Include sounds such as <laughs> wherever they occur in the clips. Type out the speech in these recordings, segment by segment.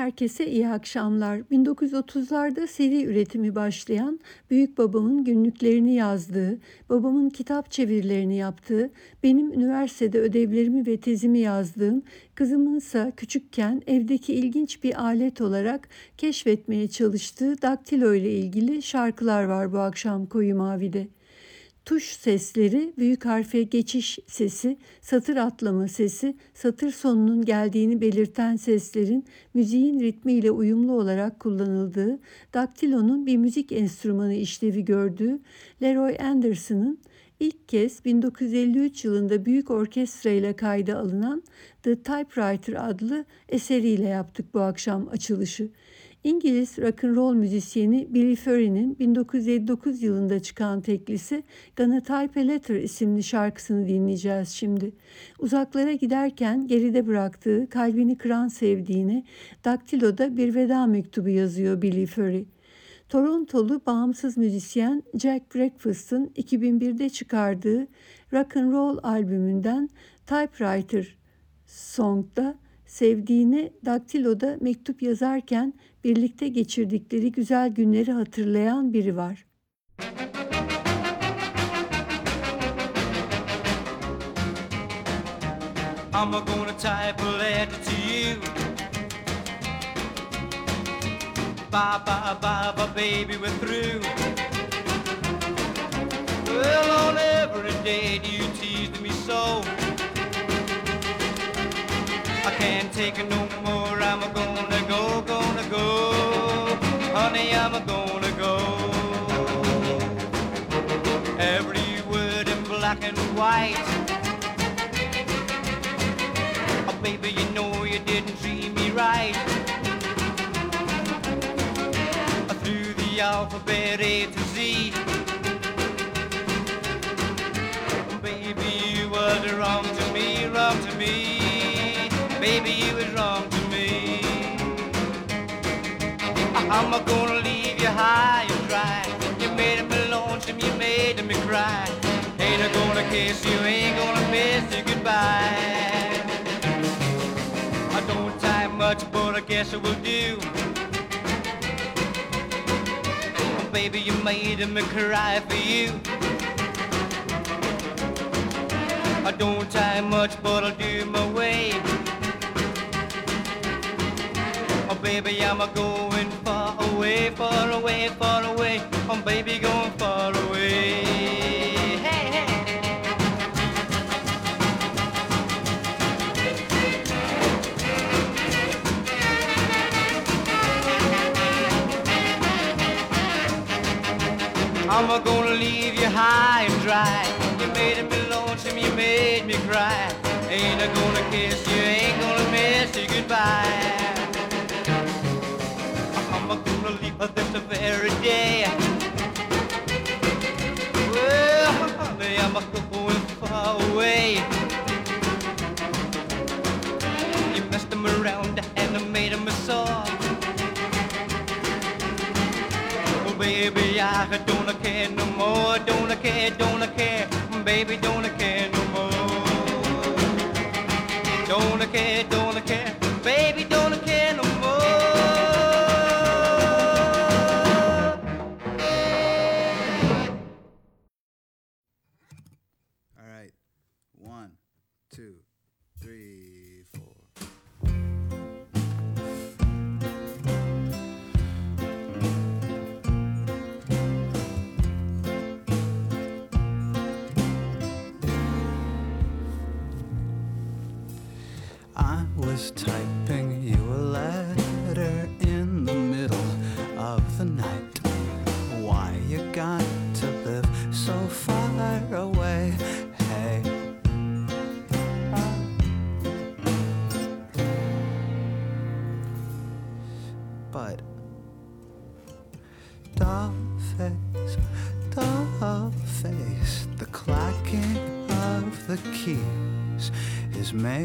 herkese iyi akşamlar. 1930'larda seri üretimi başlayan büyük babamın günlüklerini yazdığı, babamın kitap çevirilerini yaptığı, benim üniversitede ödevlerimi ve tezimi yazdığım, kızımınsa küçükken evdeki ilginç bir alet olarak keşfetmeye çalıştığı daktilo ile ilgili şarkılar var bu akşam Koyu Mavi'de tuş sesleri, büyük harfe geçiş sesi, satır atlama sesi, satır sonunun geldiğini belirten seslerin müziğin ritmiyle uyumlu olarak kullanıldığı, daktilonun bir müzik enstrümanı işlevi gördüğü, Leroy Anderson'ın ilk kez 1953 yılında büyük orkestra ile kayda alınan The Typewriter adlı eseriyle yaptık bu akşam açılışı. İngiliz rock and roll müzisyeni Billy Furry'nin 1959 yılında çıkan teklisi Gonna Type a Letter isimli şarkısını dinleyeceğiz şimdi. Uzaklara giderken geride bıraktığı kalbini kıran sevdiğini daktiloda bir veda mektubu yazıyor Billy Furry. Torontolu bağımsız müzisyen Jack Breakfast'ın 2001'de çıkardığı Rock and Roll albümünden Typewriter Song'da sevdiğine daktiloda mektup yazarken birlikte geçirdikleri güzel günleri hatırlayan biri var. I'm gonna type a letter to you. Bye, bye, bye, bye, baby, we're through. Well, on every day you tease me so? I can't take it no more. I'm gonna go, gonna go. Honey, I'm gonna go. Every word in black and white. Oh, baby, you know you didn't treat me right. I through the alphabet A to Z. Baby, you was wrong to me, wrong to me baby, you was wrong to me. I'm gonna leave you high and dry. You made me lonesome, you made me cry. Ain't I gonna kiss you, ain't gonna miss you goodbye. I don't time much, but I guess it will do. Baby, you made me cry for you. I don't time much, but I'll do my way baby, I'm a going far away, far away, far away. I'm baby going far away. Hey, hey. I'm a gonna leave you high and dry. You made me lonesome, you made me cry. Ain't I gonna kiss you, ain't gonna miss you goodbye. Gonna leave this very day. Well, honey, I'm going far away. You messed him around and made him sore. Oh, baby, I don't care no more. Don't care, don't care. Baby, don't care no more. Don't care, don't care.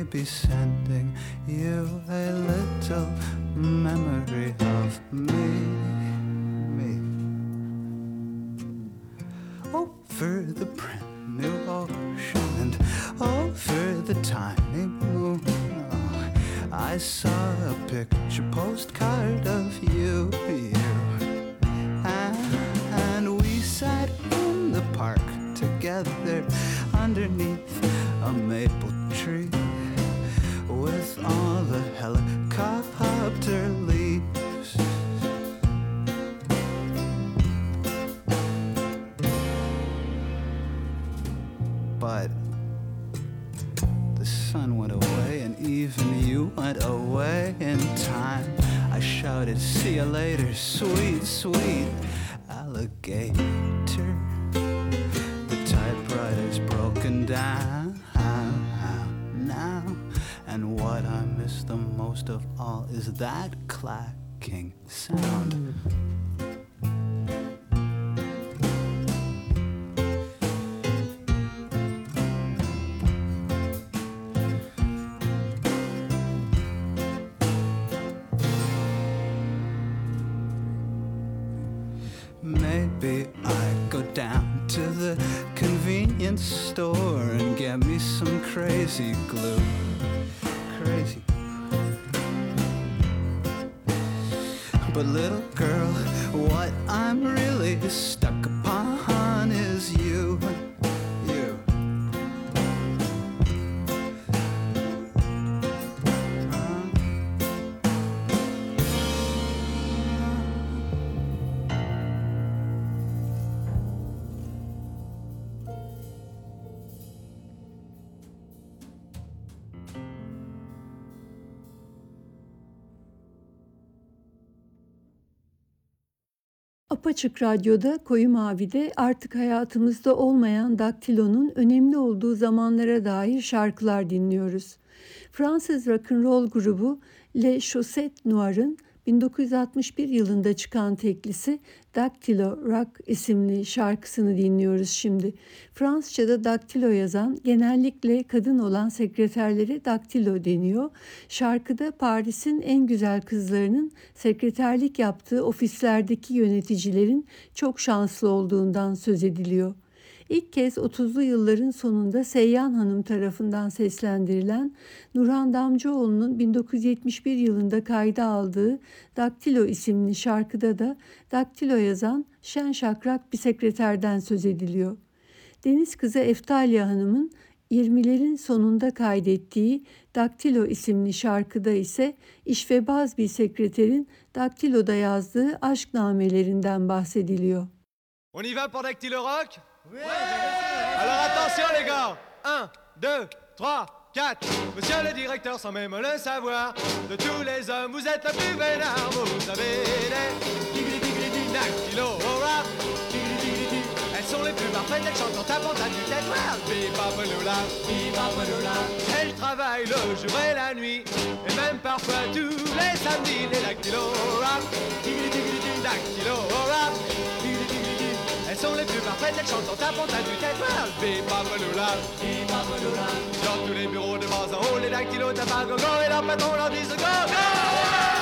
Maybe sending you a little memory of me. Me. Over the brand new ocean and over the tiny moon. Oh, I saw a picture postcard of you, you. And, and we sat in the park together underneath a maple tree with all the helicopter leaves. But the sun went away, and even you went away in time. I shouted, See you later, sweet, sweet alligator. Miss the most of all is that clacking sound. Apaçık Radyo'da Koyu Mavi'de artık hayatımızda olmayan daktilonun önemli olduğu zamanlara dair şarkılar dinliyoruz. Fransız rock'n'roll grubu Le Chaussettes Noir'ın 1961 yılında çıkan teklisi Daktilo Rock isimli şarkısını dinliyoruz şimdi. Fransızca'da daktilo yazan genellikle kadın olan sekreterlere daktilo deniyor. Şarkıda Paris'in en güzel kızlarının sekreterlik yaptığı ofislerdeki yöneticilerin çok şanslı olduğundan söz ediliyor. İlk kez 30'lu yılların sonunda Seyyan Hanım tarafından seslendirilen Nurhan Damcıoğlu'nun 1971 yılında kayda aldığı Daktilo isimli şarkıda da daktilo yazan şen şakrak bir sekreterden söz ediliyor. Deniz kızı Eftalya Hanım'ın 20'lerin sonunda kaydettiği Daktilo isimli şarkıda ise işvebaz bir sekreterin daktiloda yazdığı aşk namelerinden bahsediliyor. On y va pour Dactylo Rock Alors attention les gars 1, 2, 3, 4 Monsieur le directeur sans même le savoir De tous les hommes vous êtes le plus vénard Vous avez des tigri tigri di Dactylo Rock Tigri tigri di parfaite, elle chante en tapant ta du tétoile. Bipapaloula, bipapaloula. Elle travaille le jour et la nuit, et même parfois tous les samedis, les dactylo rap. Sont les plus parfaites, elles chantent en tapant ta du. Bipapaloula, bipapaloula. Dans tous les bureaux de bas en haut, les dactylos tapent un gogo et leur patron leur dit go go.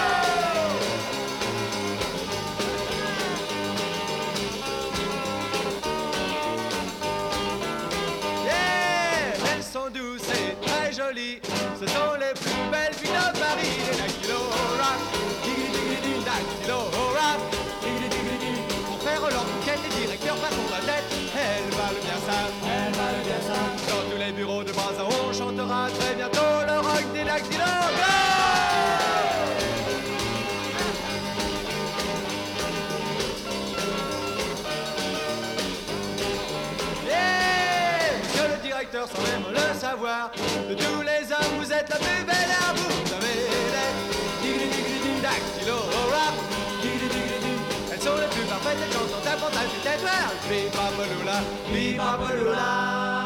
Viva Bolula, viva Bolula.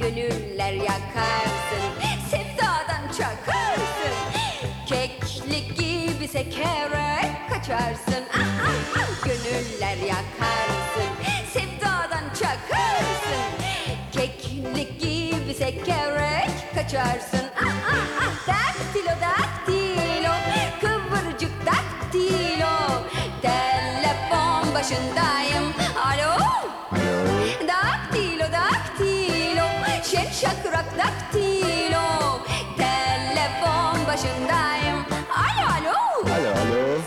Gönüller yakarsın sevdadan çakarsın Keklik gibi sekerek kaçarsın ah, ah, ah. Gönüller yakarsın Sevdadan çakarsın Keklik gibi sekerek kaçarsın <laughs> ah, ah, ah. Daktilo daktilo Şakrak daktilo Telefon başındayım. Alo alo.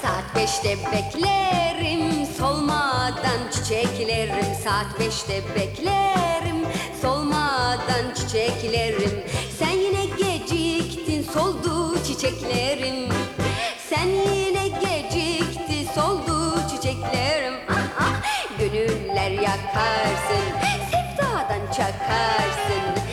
Saat beşte beklerim. Solmadan çiçeklerim. Saat beşte beklerim. Solmadan çiçeklerim. Sen yine geciktin soldu çiçeklerim. Sen yine gecikti soldu çiçeklerim. Ah, ah. Gönüller yakarsın sevdadan çakarsın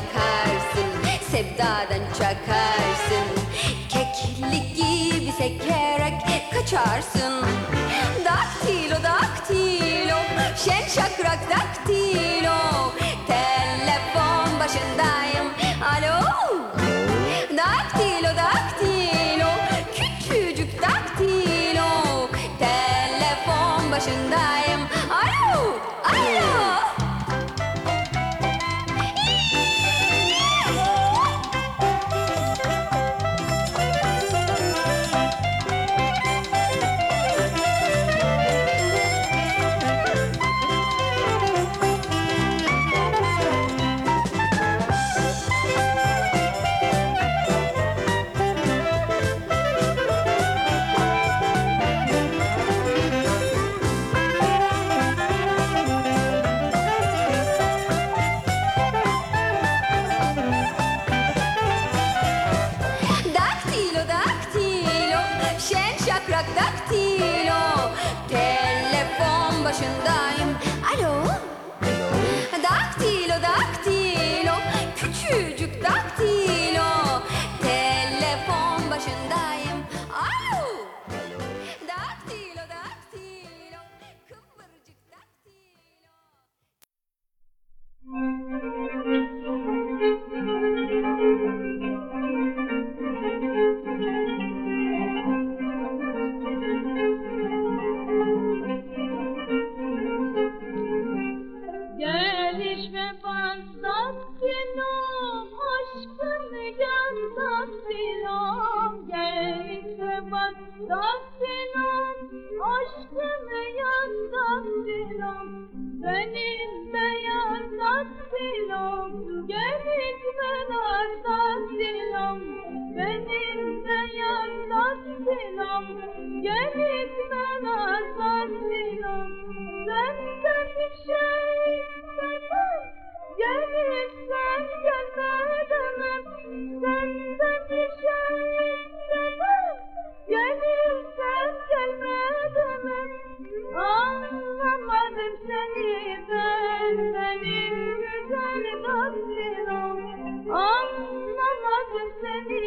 yakarsın sevdadan çakarsın. Keklik gibi sekerek kaçarsın. Daktilo daktilo şen şakrak daktilo. Telefon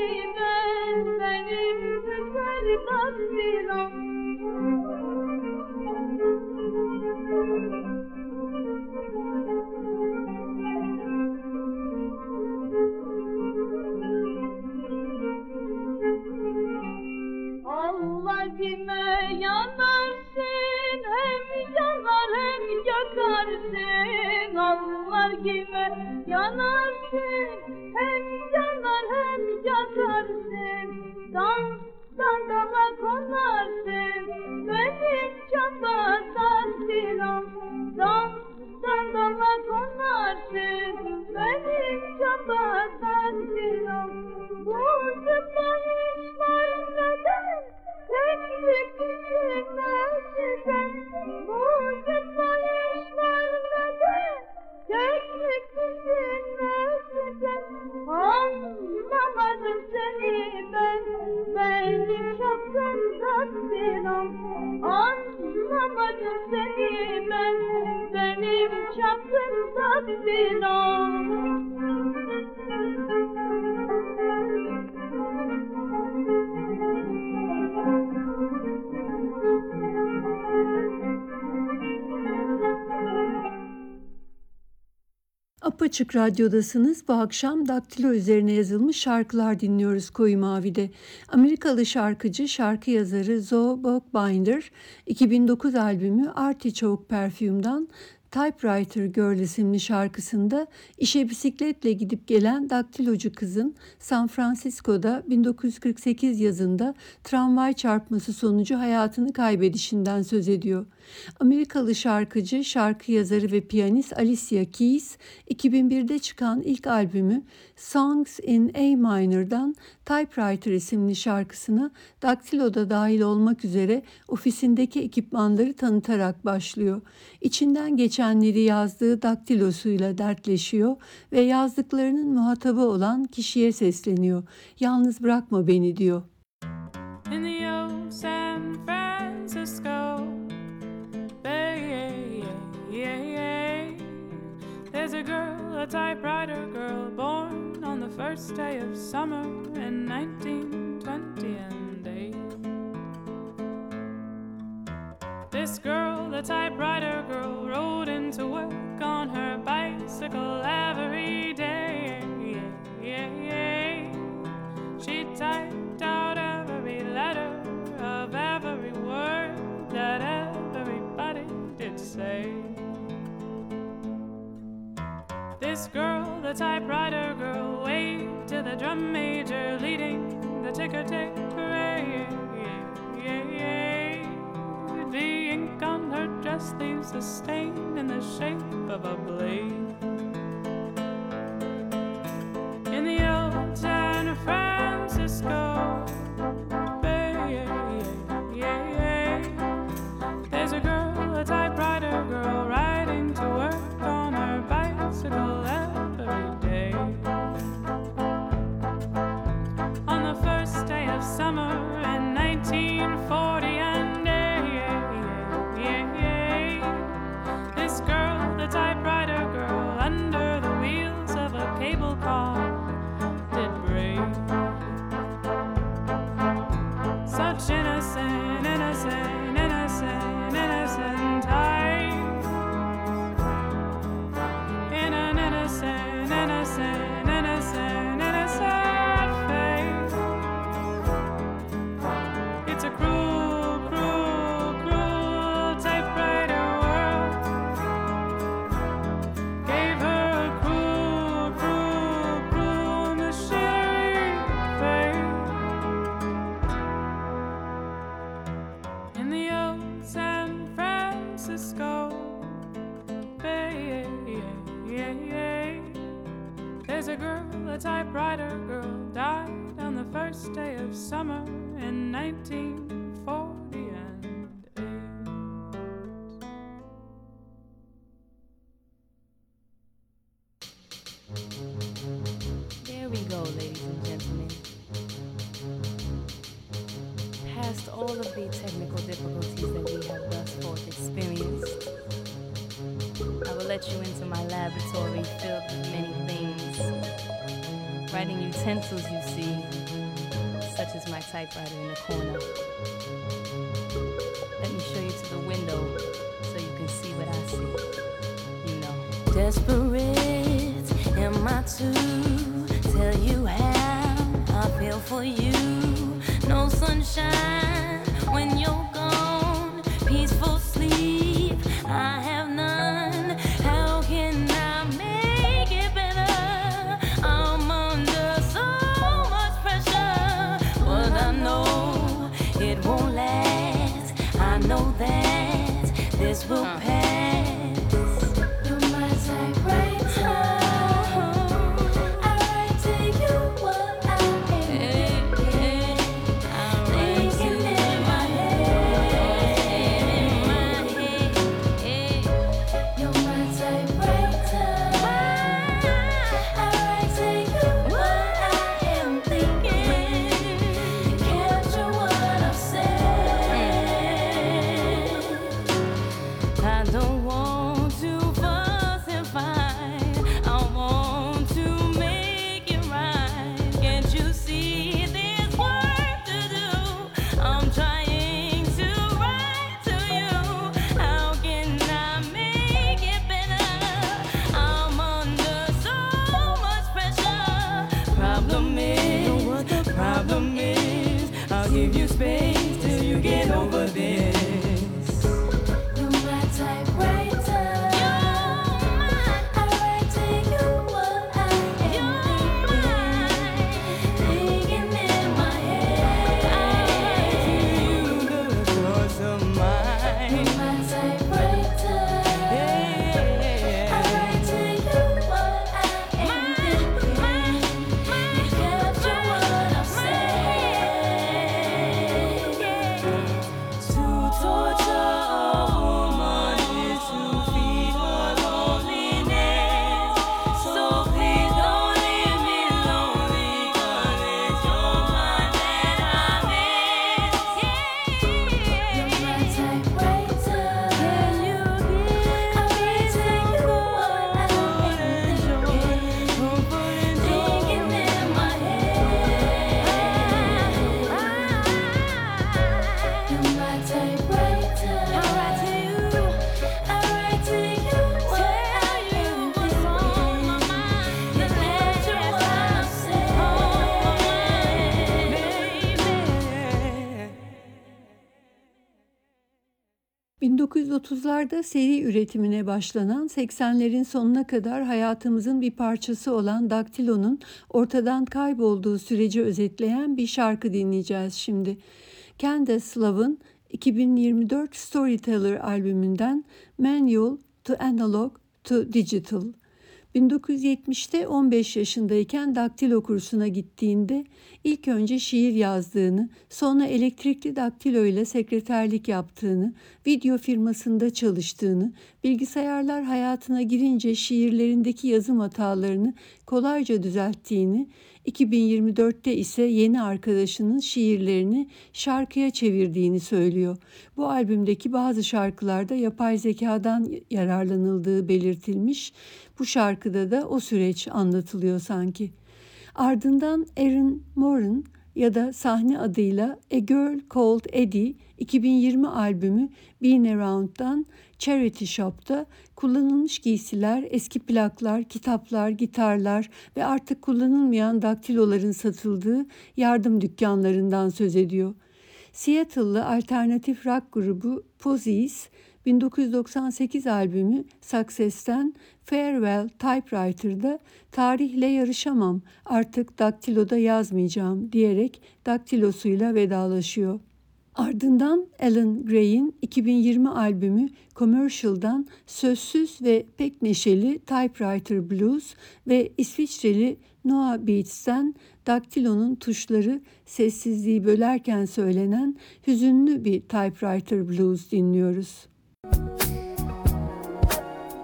Benim ben benim güzel kadın Shambhasanthiram Benim şapkın takdiram Anlamadım Apaçık Radyo'dasınız. Bu akşam daktilo üzerine yazılmış şarkılar dinliyoruz Koyu Mavi'de. Amerikalı şarkıcı, şarkı yazarı Zoe Bookbinder 2009 albümü Artichoke Perfume'dan Typewriter Girl isimli şarkısında işe bisikletle gidip gelen daktilocu kızın San Francisco'da 1948 yazında tramvay çarpması sonucu hayatını kaybedişinden söz ediyor. Amerikalı şarkıcı, şarkı yazarı ve piyanist Alicia Keys 2001'de çıkan ilk albümü Songs in A Minor'dan Typewriter isimli şarkısına daktiloda dahil olmak üzere ofisindeki ekipmanları tanıtarak başlıyor. İçinden geçenleri yazdığı daktilosuyla dertleşiyor ve yazdıklarının muhatabı olan kişiye sesleniyor. Yalnız bırakma beni diyor. A typewriter girl, born on the first day of summer in 1928. This girl, the typewriter girl, rode into work on her bicycle every day. She typed out every letter of every word that everybody did say. This girl, the typewriter girl, waved to the drum major leading the ticker tape parade. The ink on her dress leaves a stain in the shape of a blade. 1940, typewriter in the corner. Let me show you to the window so you can see what I see. You know. Desperate am I to tell you how I feel for you? No sunshine when you're gone. Peaceful We'll uh-huh. pass. 1930'larda seri üretimine başlanan 80'lerin sonuna kadar hayatımızın bir parçası olan Daktilo'nun ortadan kaybolduğu süreci özetleyen bir şarkı dinleyeceğiz şimdi. Candace Love'ın 2024 Storyteller albümünden Manual to Analog to Digital. 1970'te 15 yaşındayken daktilo kursuna gittiğinde ilk önce şiir yazdığını, sonra elektrikli daktilo ile sekreterlik yaptığını, video firmasında çalıştığını, bilgisayarlar hayatına girince şiirlerindeki yazım hatalarını kolayca düzelttiğini, 2024'te ise yeni arkadaşının şiirlerini şarkıya çevirdiğini söylüyor. Bu albümdeki bazı şarkılarda yapay zekadan yararlanıldığı belirtilmiş. Bu şarkıda da o süreç anlatılıyor sanki. Ardından Erin Moran ya da sahne adıyla A Girl Called Eddie 2020 albümü Been Around'dan Charity Shop'ta kullanılmış giysiler, eski plaklar, kitaplar, gitarlar ve artık kullanılmayan daktiloların satıldığı yardım dükkanlarından söz ediyor. Seattle'lı alternatif rock grubu Posies 1998 albümü Success'ten Farewell Typewriter'da tarihle yarışamam artık daktiloda yazmayacağım diyerek daktilosuyla vedalaşıyor. Ardından Alan Gray'in 2020 albümü Commercial'dan sözsüz ve pek neşeli Typewriter Blues ve İsviçreli Noah Beats'ten daktilonun tuşları sessizliği bölerken söylenen hüzünlü bir Typewriter Blues dinliyoruz.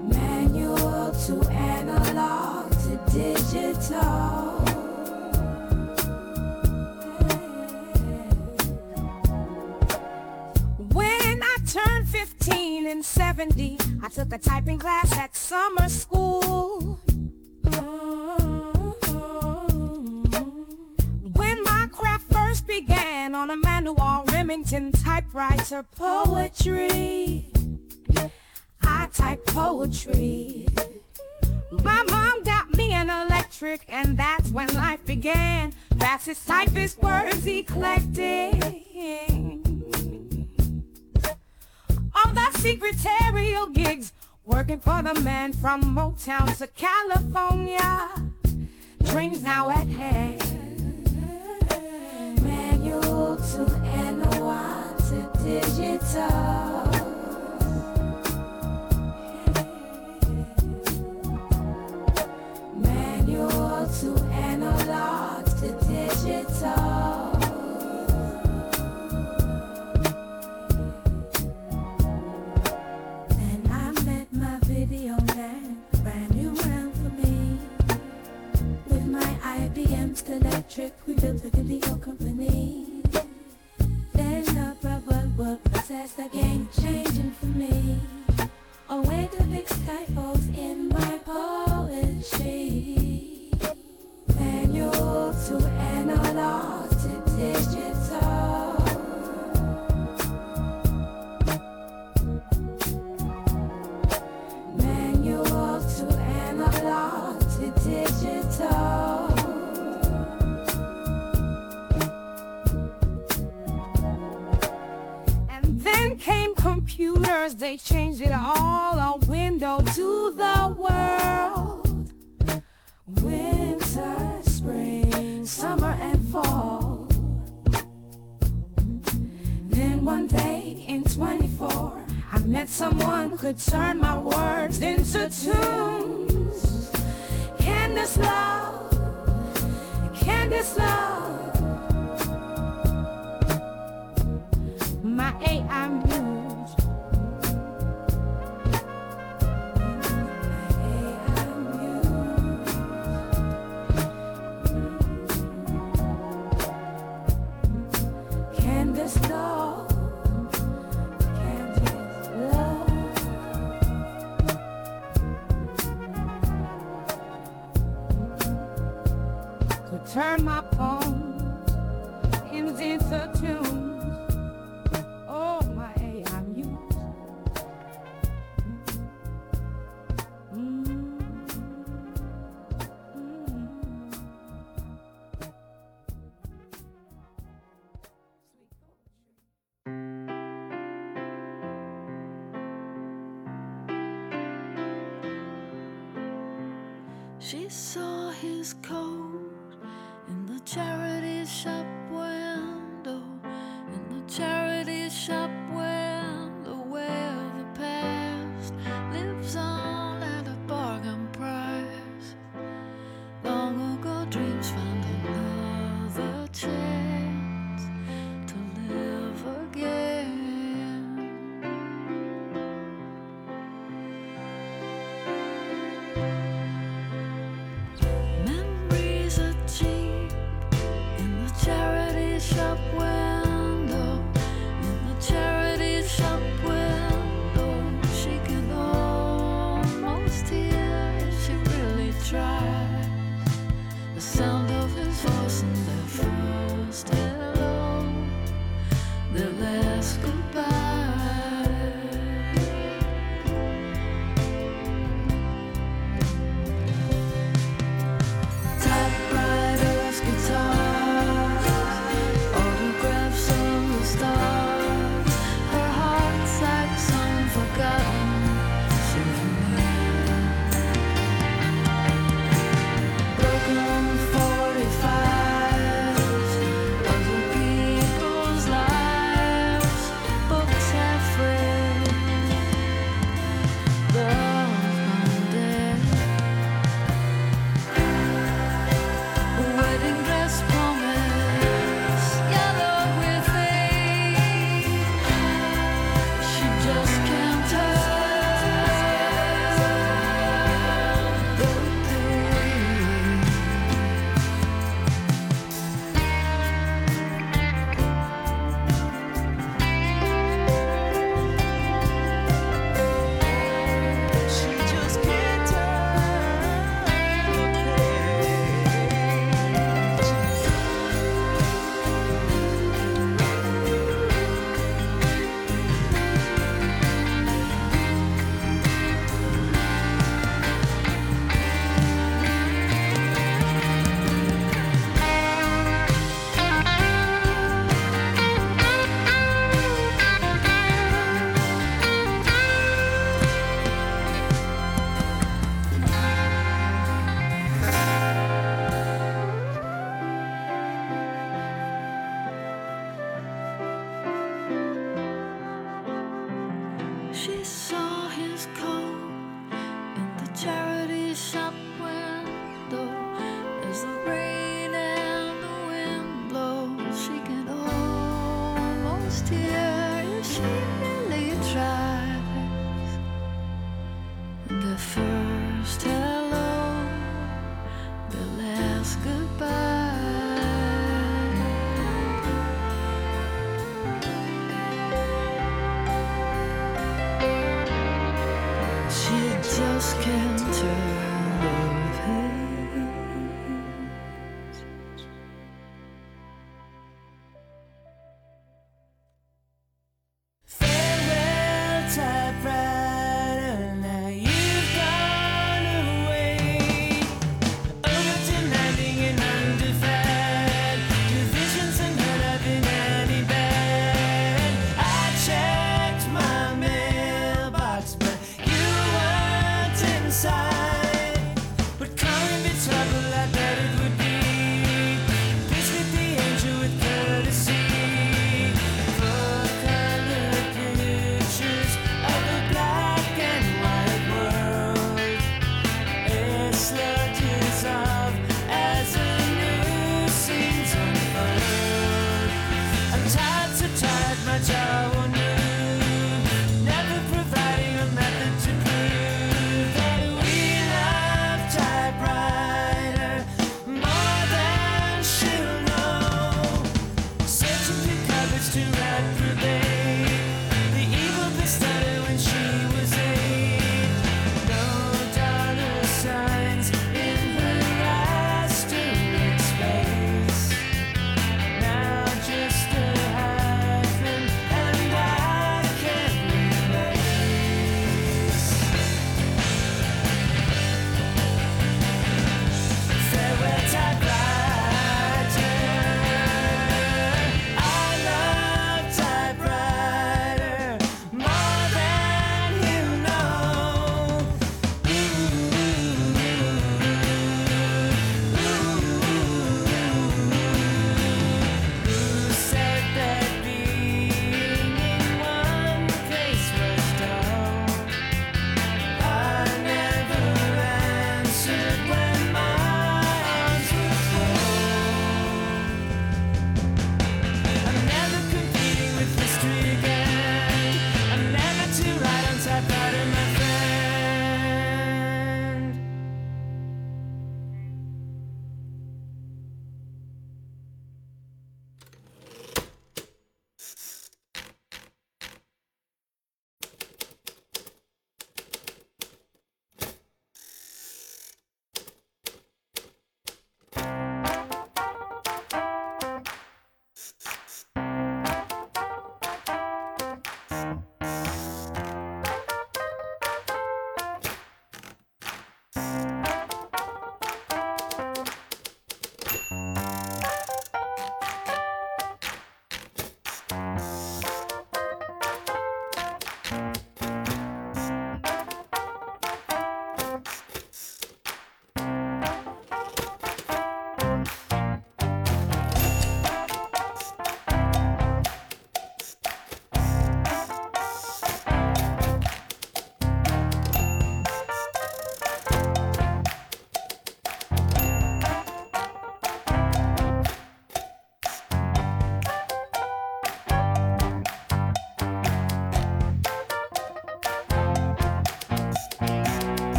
Manual to analog to digital. When I turned 15 and 70, I took a typing class at summer school. When my craft first began on a manual Remington typewriter poetry, I type poetry. My mom got me an electric, and that's when life began. Fastest typist words eclectic. All the secretarial gigs, working for the man from Motown to California. Dreams now at hand. Manual to analog to digital. To analog to digital. such a She just can't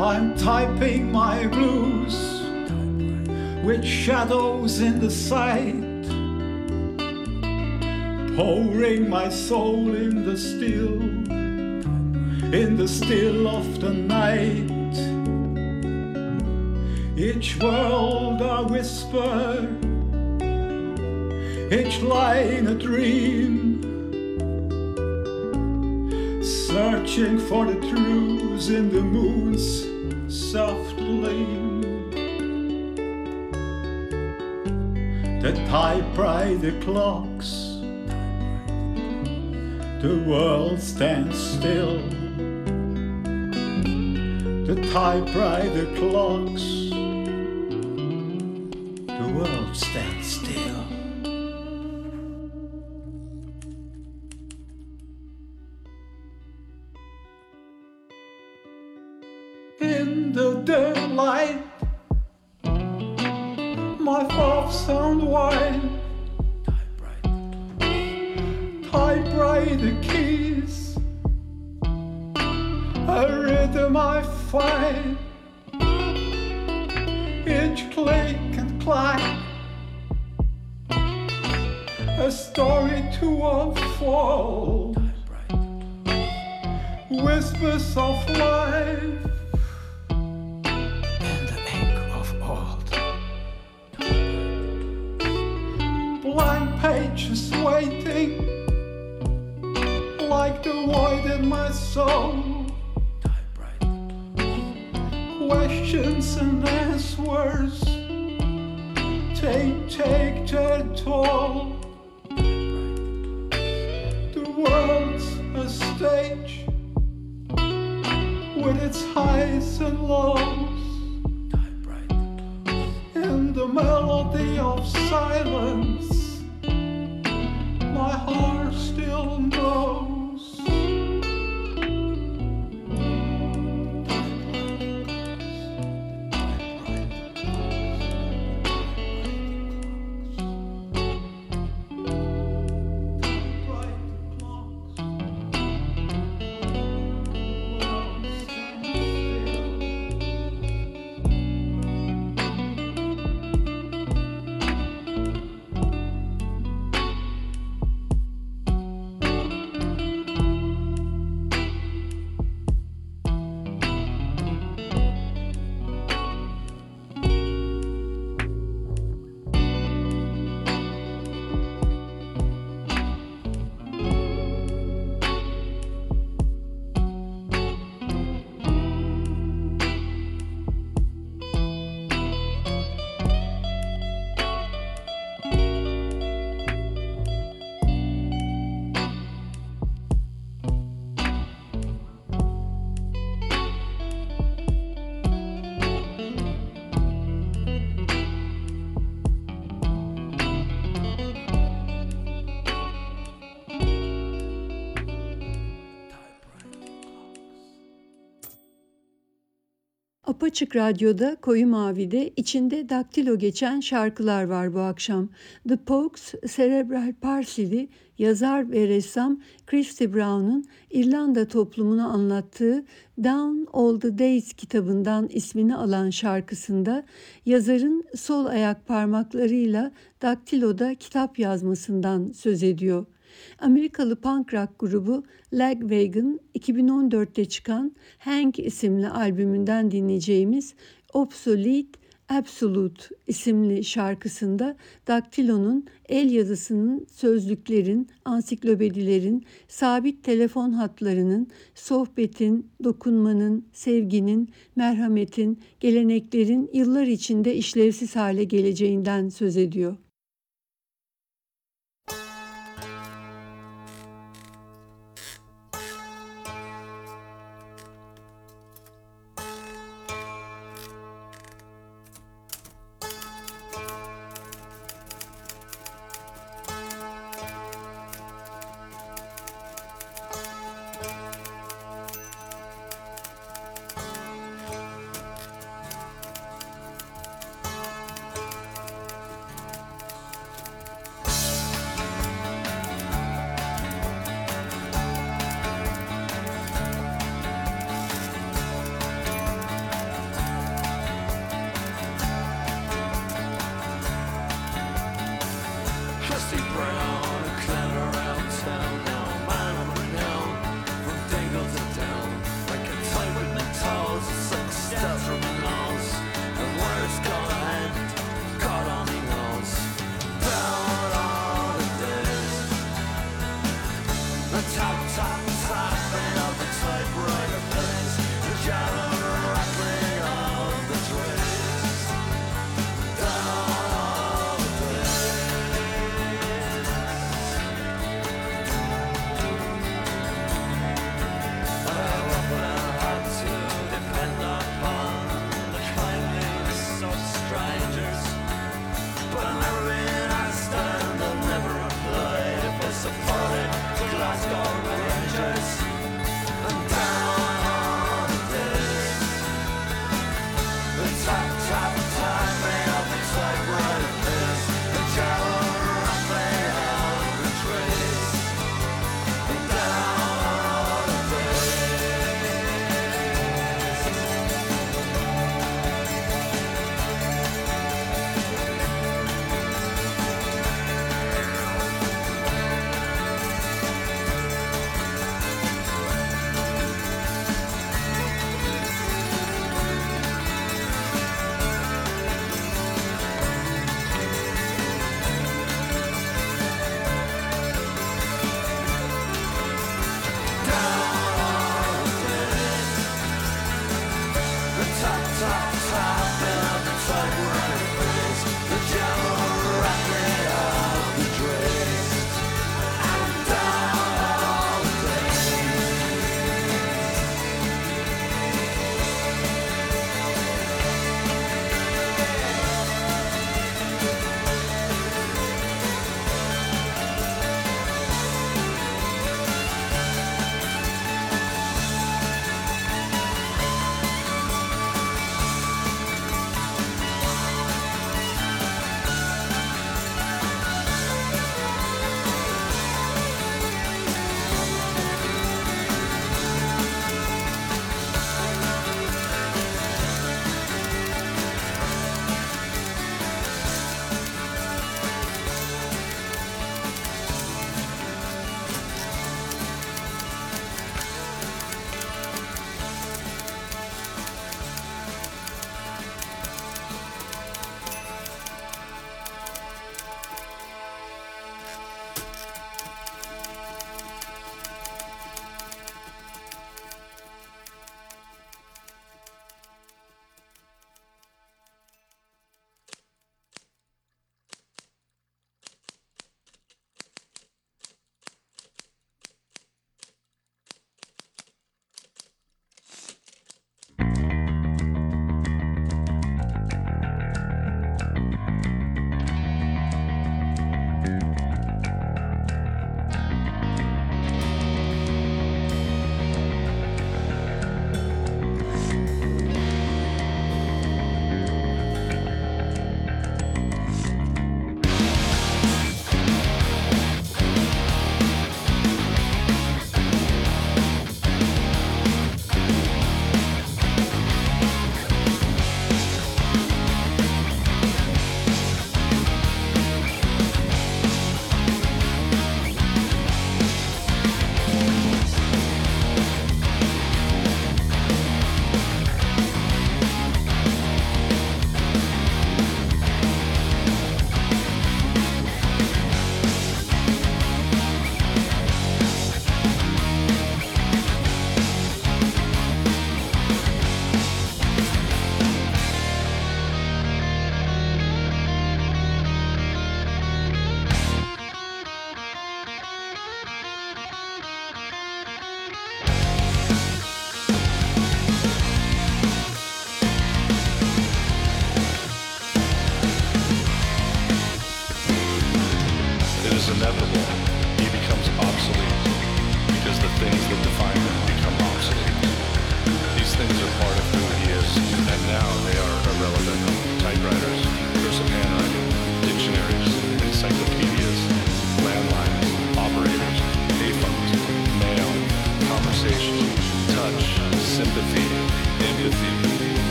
I'm typing my blues with shadows in the sight, pouring my soul in the still, in the still of the night. Each world a whisper, each line a dream searching for the truths in the moon's soft gleam. The typewriter clocks, the world stands still. The typewriter clocks, Of life and the ink of old. Blank pages waiting, like the void in my soul. Questions and answers take take their toll. The world's a stage with its highs and lows. In the melody of silence, my heart still knows. Apaçık Radyo'da Koyu Mavi'de içinde daktilo geçen şarkılar var bu akşam. The Pogues, Cerebral Palsy'li yazar ve ressam Christy Brown'un İrlanda toplumunu anlattığı Down All The Days kitabından ismini alan şarkısında yazarın sol ayak parmaklarıyla daktiloda kitap yazmasından söz ediyor. Amerikalı punk rock grubu Lagwagon 2014'te çıkan Hank isimli albümünden dinleyeceğimiz Obsolete Absolute isimli şarkısında daktilonun, el yazısının, sözlüklerin, ansiklopedilerin, sabit telefon hatlarının, sohbetin, dokunmanın, sevginin, merhametin, geleneklerin yıllar içinde işlevsiz hale geleceğinden söz ediyor.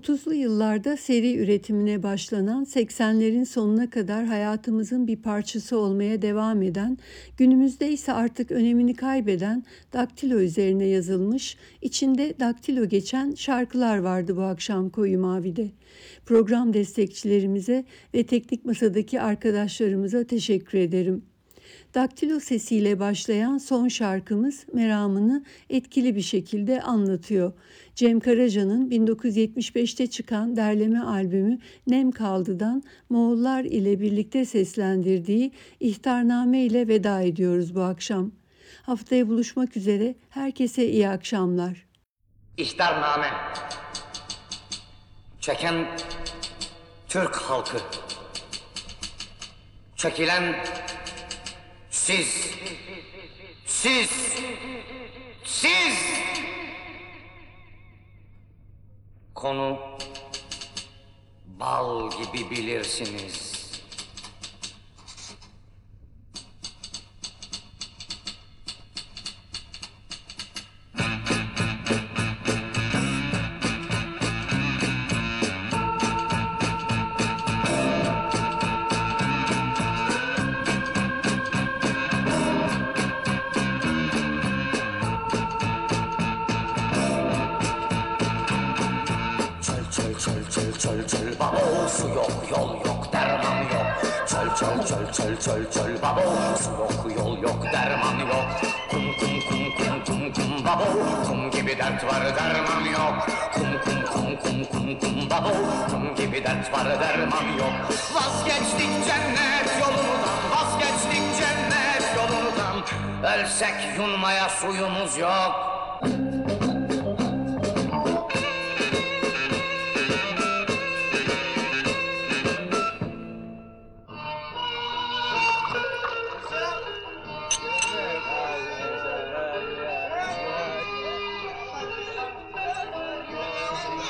...30'lu yıllarda seri üretimine başlanan 80'lerin sonuna kadar hayatımızın bir parçası olmaya devam eden, günümüzde ise artık önemini kaybeden daktilo üzerine yazılmış, içinde daktilo geçen şarkılar vardı bu akşam Koyu Mavi'de. Program destekçilerimize ve teknik masadaki arkadaşlarımıza teşekkür ederim. Daktilo sesiyle başlayan son şarkımız meramını etkili bir şekilde anlatıyor. Cem Karaca'nın 1975'te çıkan derleme albümü Nem Kaldı'dan Moğollar ile birlikte seslendirdiği İhtarname ile veda ediyoruz bu akşam. Haftaya buluşmak üzere. Herkese iyi akşamlar. İhtarname. Çeken Türk halkı. Çekilen siz. Siz. Siz. Konu bal gibi bilirsiniz. Çöl çöl çöl çöl babo. Su yok yol yok derman yok. Kum kum kum kum kum kum babo. Kum gibi dert var derman yok. Kum kum kum kum kum kum babo. Kum gibi dert var derman yok. Vazgeçtik cennet yolundan vazgeçtik cennet yolundan. Ölsek yunmaya suyumuz yok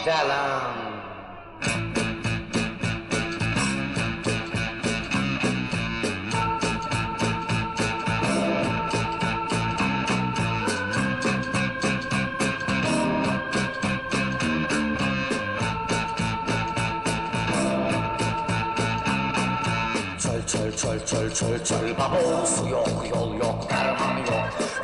Delam. Çöl çöl çöl çöl çöl çöl babo su yok yol yok derman yok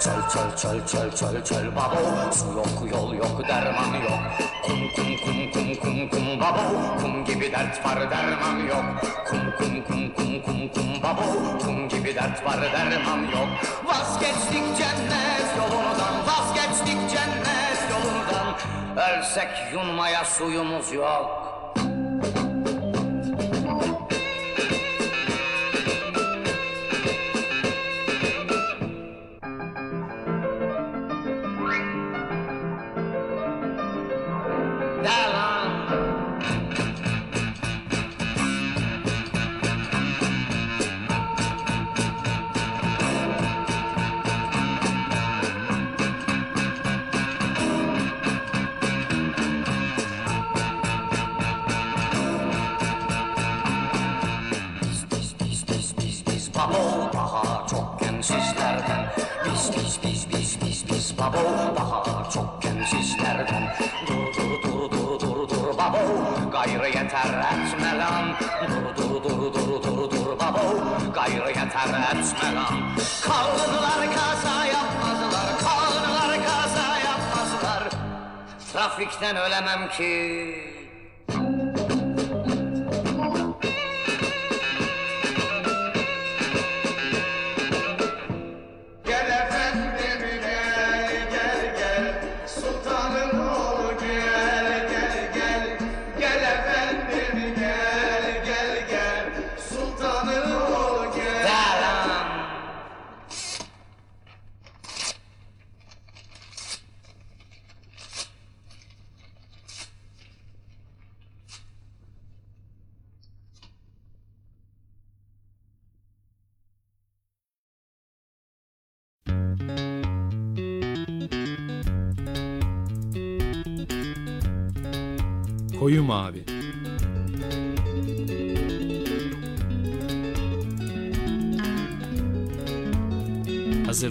Çöl çöl çöl çöl çöl çöl babo. Su yok yol yok derman yok. Kum kum kum kum kum kum babo. Kum gibi dert var derman yok. Kum kum kum kum kum kum babo. Kum gibi dert var derman yok. Vazgeçtik cennet yolundan vazgeçtik cennet yolundan. Ölsek yunmaya suyumuz yok babo daha çok sizlerden Dur dur dur dur dur dur babo gayrı yeter etme lan. Dur dur dur dur dur dur babo gayrı yeter etme lan. Kaldılar kaza yapmazlar kaldılar kaza yapmazlar Trafikten ölemem ki